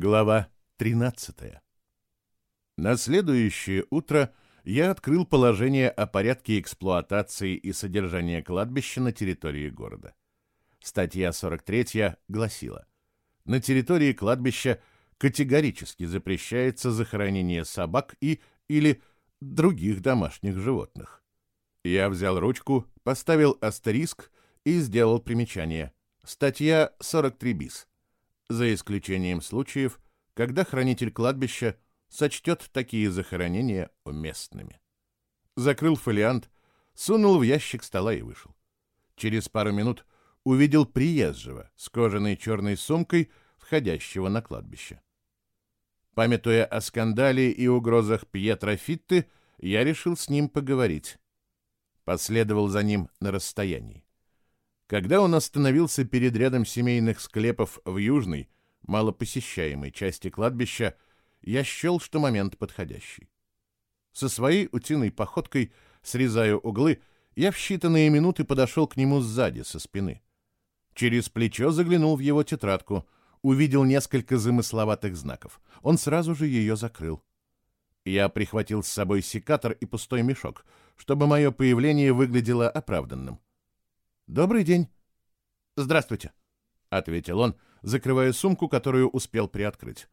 Глава 13. На следующее утро я открыл положение о порядке эксплуатации и содержания кладбища на территории города. Статья 43 гласила, на территории кладбища категорически запрещается захоронение собак и или других домашних животных. Я взял ручку, поставил астериск и сделал примечание. Статья 43 bis за исключением случаев, когда хранитель кладбища сочтет такие захоронения уместными. Закрыл фолиант, сунул в ящик стола и вышел. Через пару минут увидел приезжего с кожаной черной сумкой, входящего на кладбище. Памятуя о скандале и угрозах Пьетро Фитты, я решил с ним поговорить. Последовал за ним на расстоянии. Когда он остановился перед рядом семейных склепов в южной, малопосещаемой части кладбища, я счел, что момент подходящий. Со своей утиной походкой, срезая углы, я в считанные минуты подошел к нему сзади, со спины. Через плечо заглянул в его тетрадку, увидел несколько замысловатых знаков. Он сразу же ее закрыл. Я прихватил с собой секатор и пустой мешок, чтобы мое появление выглядело оправданным. «Добрый день». «Здравствуйте», — ответил он, закрывая сумку, которую успел приоткрыть.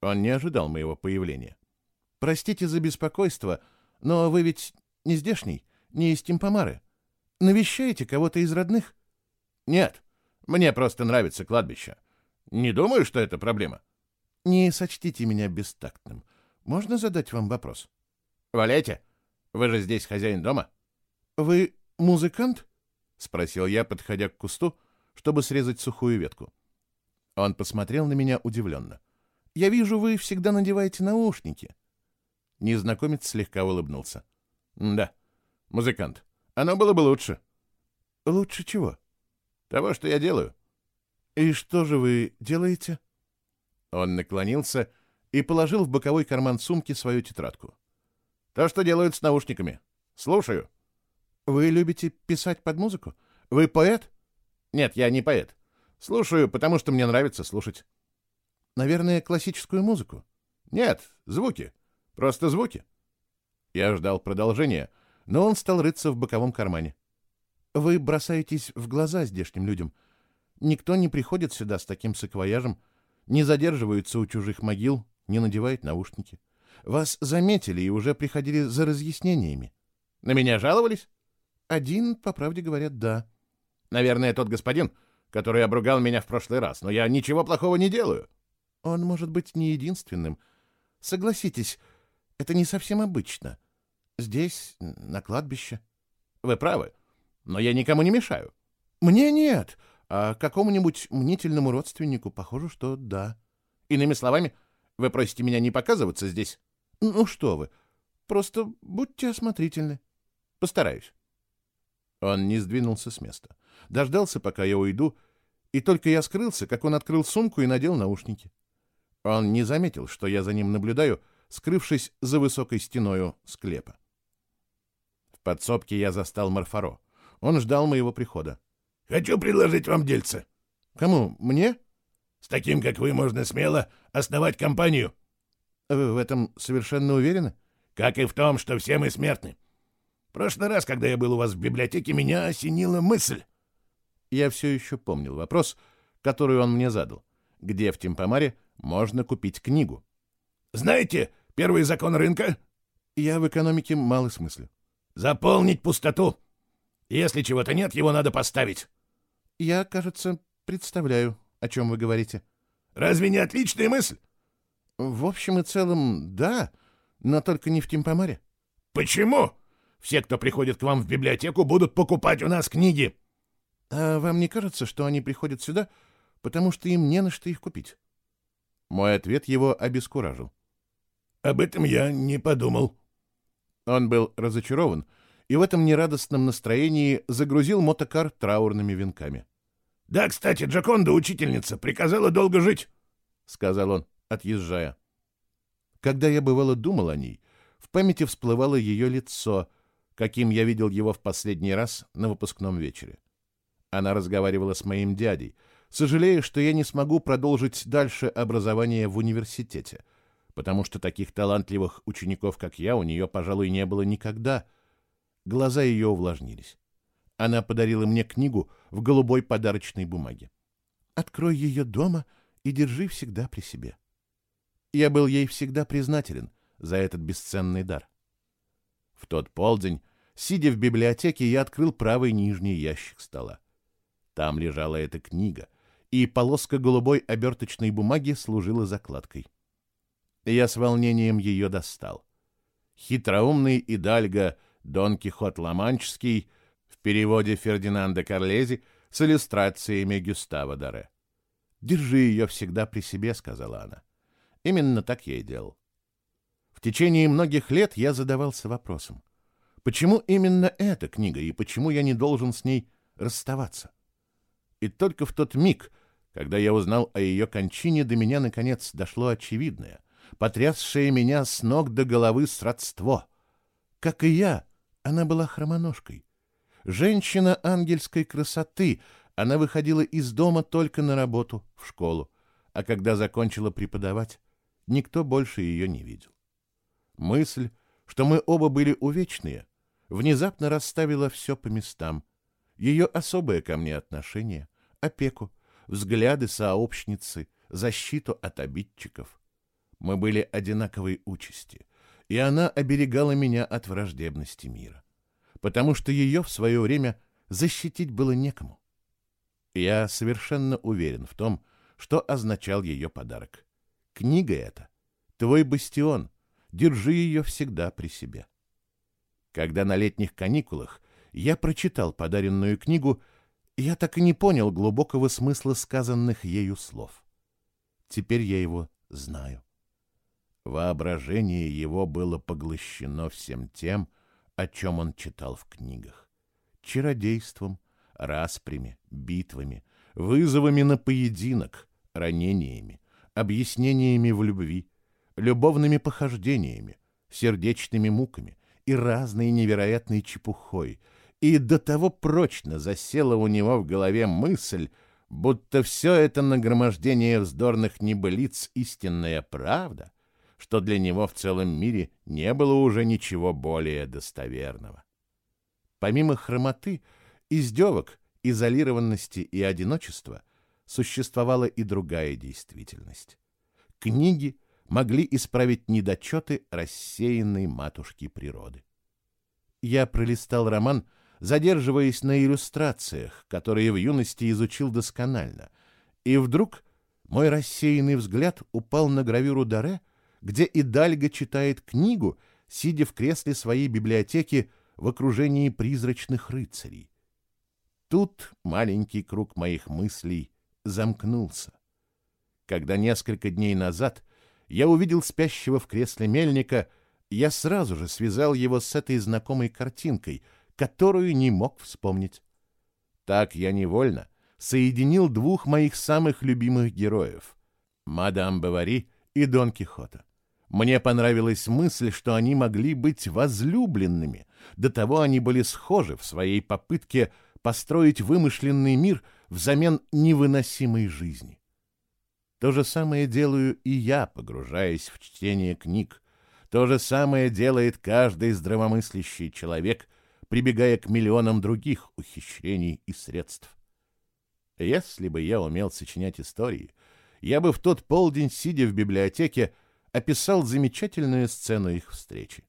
Он не ожидал моего появления. «Простите за беспокойство, но вы ведь не здешний, не из Тимпомары. Навещаете кого-то из родных?» «Нет, мне просто нравится кладбище. Не думаю, что это проблема». «Не сочтите меня бестактным. Можно задать вам вопрос?» «Валяйте. Вы же здесь хозяин дома». «Вы музыкант?» — спросил я, подходя к кусту, чтобы срезать сухую ветку. Он посмотрел на меня удивленно. «Я вижу, вы всегда надеваете наушники». Незнакомец слегка улыбнулся. «Да, музыкант. Оно было бы лучше». «Лучше чего?» «Того, что я делаю». «И что же вы делаете?» Он наклонился и положил в боковой карман сумки свою тетрадку. «То, что делают с наушниками. Слушаю». Вы любите писать под музыку? Вы поэт? Нет, я не поэт. Слушаю, потому что мне нравится слушать. Наверное, классическую музыку? Нет, звуки. Просто звуки. Я ждал продолжения, но он стал рыться в боковом кармане. Вы бросаетесь в глаза здешним людям. Никто не приходит сюда с таким саквояжем, не задерживается у чужих могил, не надевает наушники. Вас заметили и уже приходили за разъяснениями. На меня жаловались? Один, по правде говоря, да. Наверное, тот господин, который обругал меня в прошлый раз, но я ничего плохого не делаю. Он может быть не единственным. Согласитесь, это не совсем обычно. Здесь, на кладбище. Вы правы, но я никому не мешаю. Мне нет, а какому-нибудь мнительному родственнику, похоже, что да. Иными словами, вы просите меня не показываться здесь? Ну что вы, просто будьте осмотрительны. Постараюсь. Он не сдвинулся с места. Дождался, пока я уйду, и только я скрылся, как он открыл сумку и надел наушники. Он не заметил, что я за ним наблюдаю, скрывшись за высокой стеною склепа. В подсобке я застал Марфаро. Он ждал моего прихода. «Хочу предложить вам дельце». «Кому? Мне?» «С таким, как вы, можно смело основать компанию». «Вы в этом совершенно уверены?» «Как и в том, что все мы смертны. Прошлый раз, когда я был у вас в библиотеке, меня осенила мысль. Я все еще помнил вопрос, который он мне задал. Где в Тимпомаре можно купить книгу? Знаете первый закон рынка? Я в экономике малый смысле. Заполнить пустоту. Если чего-то нет, его надо поставить. Я, кажется, представляю, о чем вы говорите. Разве не отличная мысль? В общем и целом, да, но только не в Тимпомаре. Почему? Все, кто приходит к вам в библиотеку, будут покупать у нас книги. А вам не кажется, что они приходят сюда, потому что им не на что их купить? Мой ответ его обескуражил. Об этом я не подумал. Он был разочарован и в этом нерадостном настроении загрузил мотокар траурными венками. «Да, кстати, Джаконда, учительница, приказала долго жить», — сказал он, отъезжая. Когда я, бывало, думал о ней, в памяти всплывало ее лицо — каким я видел его в последний раз на выпускном вечере. Она разговаривала с моим дядей, сожалея, что я не смогу продолжить дальше образование в университете, потому что таких талантливых учеников, как я, у нее, пожалуй, не было никогда. Глаза ее увлажнились. Она подарила мне книгу в голубой подарочной бумаге. «Открой ее дома и держи всегда при себе». Я был ей всегда признателен за этот бесценный дар. В тот полдень, сидя в библиотеке, я открыл правый нижний ящик стола. Там лежала эта книга, и полоска голубой оберточной бумаги служила закладкой. Я с волнением ее достал. Хитроумный идальго Дон Кихот Ламанческий в переводе Фердинанда Карлези с иллюстрациями Гюстава Даре. «Держи ее всегда при себе», — сказала она. Именно так я и делал. В течение многих лет я задавался вопросом, почему именно эта книга и почему я не должен с ней расставаться? И только в тот миг, когда я узнал о ее кончине, до меня наконец дошло очевидное, потрясшее меня с ног до головы сродство. Как и я, она была хромоножкой. Женщина ангельской красоты, она выходила из дома только на работу, в школу, а когда закончила преподавать, никто больше ее не видел. Мысль, что мы оба были увечные, внезапно расставила все по местам. Ее особое ко мне отношение, опеку, взгляды сообщницы, защиту от обидчиков. Мы были одинаковой участи, и она оберегала меня от враждебности мира, потому что ее в свое время защитить было некому. Я совершенно уверен в том, что означал ее подарок. Книга эта — твой бастион, держи ее всегда при себе. Когда на летних каникулах я прочитал подаренную книгу, я так и не понял глубокого смысла сказанных ею слов. Теперь я его знаю. Воображение его было поглощено всем тем, о чем он читал в книгах. Чародейством, распрями, битвами, вызовами на поединок, ранениями, объяснениями в любви, любовными похождениями, сердечными муками и разной невероятной чепухой, и до того прочно засела у него в голове мысль, будто все это нагромождение вздорных небылиц истинная правда, что для него в целом мире не было уже ничего более достоверного. Помимо хромоты, издевок, изолированности и одиночества, существовала и другая действительность. Книги могли исправить недочеты рассеянной матушки природы. Я пролистал роман, задерживаясь на иллюстрациях, которые в юности изучил досконально, и вдруг мой рассеянный взгляд упал на гравюру Даре, где Идальга читает книгу, сидя в кресле своей библиотеки в окружении призрачных рыцарей. Тут маленький круг моих мыслей замкнулся. Когда несколько дней назад я увидел спящего в кресле мельника, я сразу же связал его с этой знакомой картинкой, которую не мог вспомнить. Так я невольно соединил двух моих самых любимых героев — мадам Бавари и Дон Кихота. Мне понравилась мысль, что они могли быть возлюбленными, до того они были схожи в своей попытке построить вымышленный мир взамен невыносимой жизни. То же самое делаю и я, погружаясь в чтение книг. То же самое делает каждый здравомыслящий человек, прибегая к миллионам других ухищрений и средств. Если бы я умел сочинять истории, я бы в тот полдень, сидя в библиотеке, описал замечательную сцену их встречи.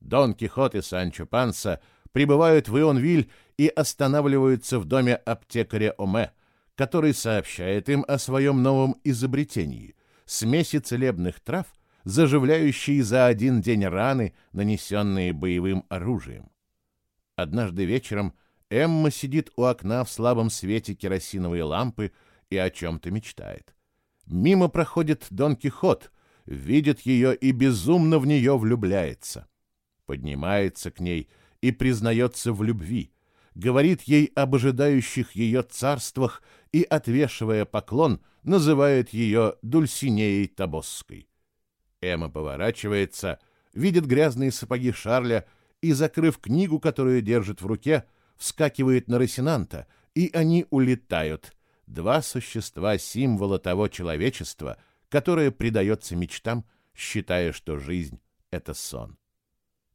Дон Кихот и Санчо Панса прибывают в Ионвиль и останавливаются в доме аптекаря Оме, который сообщает им о своем новом изобретении – смеси целебных трав, заживляющие за один день раны, нанесенные боевым оружием. Однажды вечером Эмма сидит у окна в слабом свете керосиновой лампы и о чем-то мечтает. Мимо проходит Дон Кихот, видит ее и безумно в нее влюбляется. Поднимается к ней и признается в любви, говорит ей об ожидающих ее царствах и, отвешивая поклон, называет ее Дульсинеей Табосской. Эмма поворачивается, видит грязные сапоги Шарля и, закрыв книгу, которую держит в руке, вскакивает на Росинанта, и они улетают, два существа-символа того человечества, которое предается мечтам, считая, что жизнь — это сон.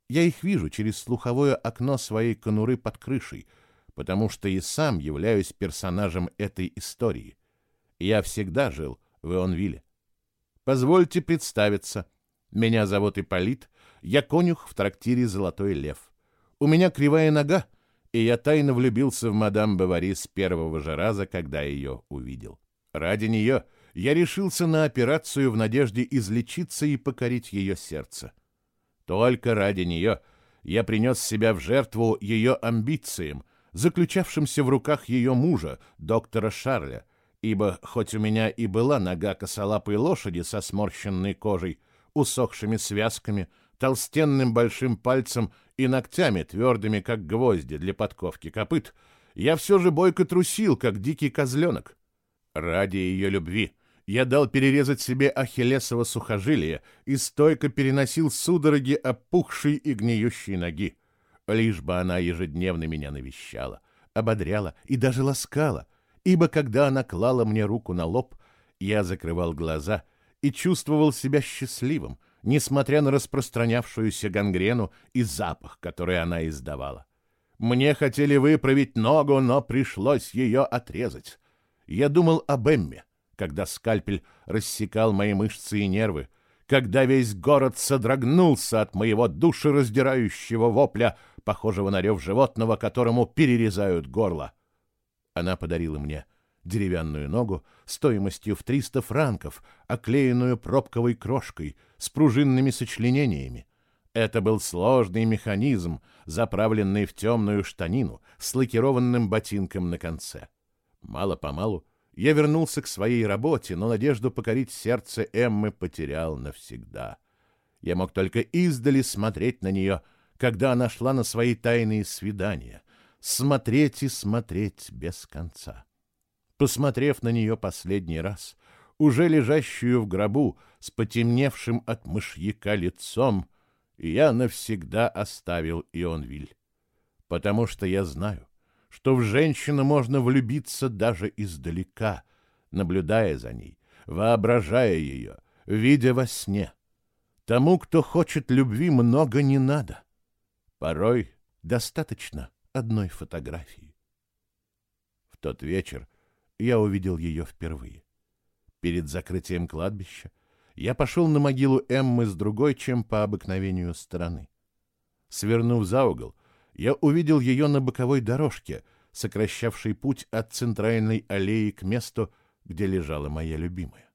Я их вижу через слуховое окно своей конуры под крышей, потому что и сам являюсь персонажем этой истории. Я всегда жил в Ионвилле. Позвольте представиться. Меня зовут Ипполит, я конюх в трактире «Золотой лев». У меня кривая нога, и я тайно влюбился в мадам Бавари с первого же раза, когда ее увидел. Ради нее я решился на операцию в надежде излечиться и покорить ее сердце. Только ради нее. Я принес себя в жертву ее амбициям, заключавшимся в руках ее мужа, доктора Шарля, ибо хоть у меня и была нога косолапой лошади со сморщенной кожей, усохшими связками, толстенным большим пальцем и ногтями, твердыми, как гвозди для подковки копыт, я все же бойко трусил, как дикий козленок. Ради ее любви я дал перерезать себе ахиллесово сухожилие и стойко переносил судороги опухшей и гниющей ноги, лишь бы она ежедневно меня навещала, ободряла и даже ласкала, ибо когда она клала мне руку на лоб, я закрывал глаза и чувствовал себя счастливым, несмотря на распространявшуюся гангрену и запах, который она издавала. Мне хотели выправить ногу, но пришлось ее отрезать. Я думал об Эмме, когда скальпель рассекал мои мышцы и нервы, когда весь город содрогнулся от моего душераздирающего вопля, похожего на рев животного, которому перерезают горло. Она подарила мне деревянную ногу стоимостью в 300 франков, оклеенную пробковой крошкой, с пружинными сочленениями. Это был сложный механизм, заправленный в темную штанину с лакированным ботинком на конце. Мало-помалу я вернулся к своей работе, но надежду покорить сердце Эммы потерял навсегда. Я мог только издали смотреть на нее, когда она шла на свои тайные свидания, смотреть и смотреть без конца. Посмотрев на нее последний раз, уже лежащую в гробу с потемневшим от мышьяка лицом, я навсегда оставил Ионвиль, потому что я знаю, что в женщину можно влюбиться даже издалека, наблюдая за ней, воображая ее, видя во сне. Тому, кто хочет любви, много не надо. Порой достаточно одной фотографии. В тот вечер я увидел ее впервые. Перед закрытием кладбища я пошел на могилу Эммы с другой, чем по обыкновению стороны. Свернув за угол, я увидел ее на боковой дорожке, сокращавшей путь от центральной аллеи к месту, где лежала моя любимая.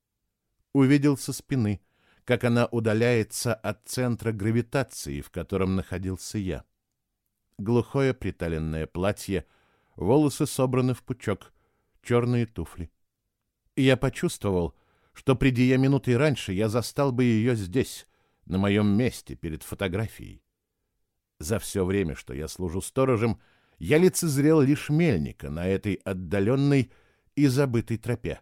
Увидел со спины, как она удаляется от центра гравитации, в котором находился я. Глухое приталенное платье, волосы собраны в пучок, черные туфли. И я почувствовал, что, приди я минутой раньше, я застал бы ее здесь, на моем месте, перед фотографией. За все время, что я служу сторожем, я лицезрел лишь мельника на этой отдаленной и забытой тропе,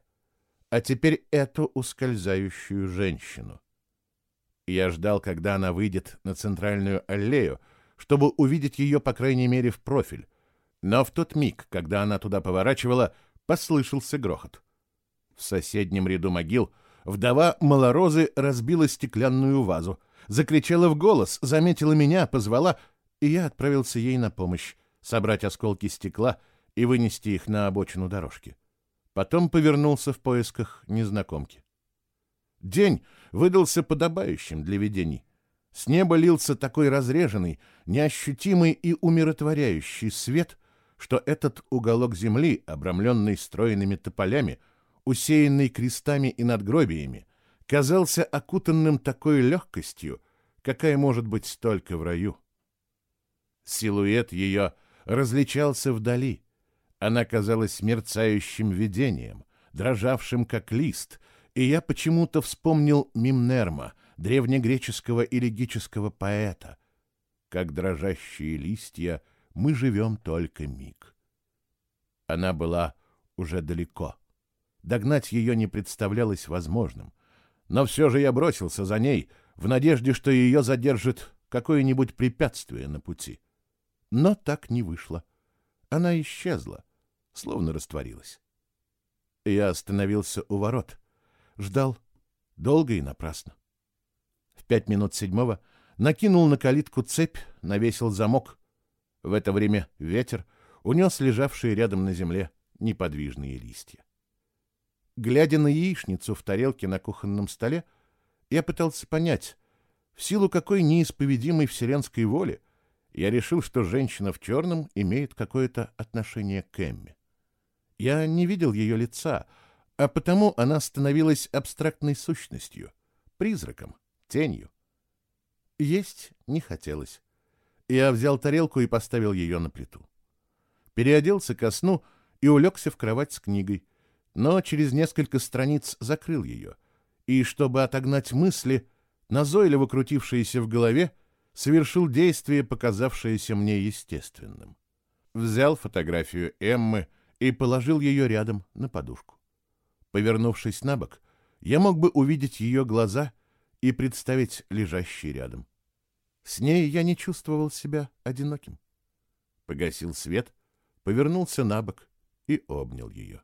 а теперь эту ускользающую женщину. Я ждал, когда она выйдет на центральную аллею, чтобы увидеть ее, по крайней мере, в профиль. Но в тот миг, когда она туда поворачивала, послышался грохот. В соседнем ряду могил вдова Малорозы разбила стеклянную вазу, закричала в голос, заметила меня, позвала, и я отправился ей на помощь, собрать осколки стекла и вынести их на обочину дорожки. Потом повернулся в поисках незнакомки. День выдался подобающим для видений. С неба лился такой разреженный, неощутимый и умиротворяющий свет, что этот уголок земли, обрамленный стройными тополями, усеянный крестами и надгробиями, казался окутанным такой легкостью, какая может быть только в раю. Силуэт ее различался вдали. Она казалась мерцающим видением, дрожавшим как лист, и я почему-то вспомнил Мимнерма, древнегреческого элегического поэта. Как дрожащие листья — мы живем только миг. Она была уже далеко. Догнать ее не представлялось возможным. Но все же я бросился за ней, в надежде, что ее задержит какое-нибудь препятствие на пути. Но так не вышло. Она исчезла, словно растворилась. Я остановился у ворот. Ждал. Долго и напрасно. В пять минут седьмого накинул на калитку цепь, навесил замок. В это время ветер унес лежавшие рядом на земле неподвижные листья. Глядя на яичницу в тарелке на кухонном столе, я пытался понять, в силу какой неисповедимой вселенской воли я решил, что женщина в черном имеет какое-то отношение к Эмме. Я не видел ее лица, а потому она становилась абстрактной сущностью, призраком, тенью. Есть не хотелось. Я взял тарелку и поставил ее на плиту. Переоделся ко сну и улегся в кровать с книгой, но через несколько страниц закрыл ее, и, чтобы отогнать мысли, назойливо крутившиеся в голове, совершил действие, показавшееся мне естественным. Взял фотографию Эммы и положил ее рядом на подушку. Повернувшись на бок, я мог бы увидеть ее глаза и представить лежащие рядом. С ней я не чувствовал себя одиноким. Погасил свет, повернулся на бок и обнял ее.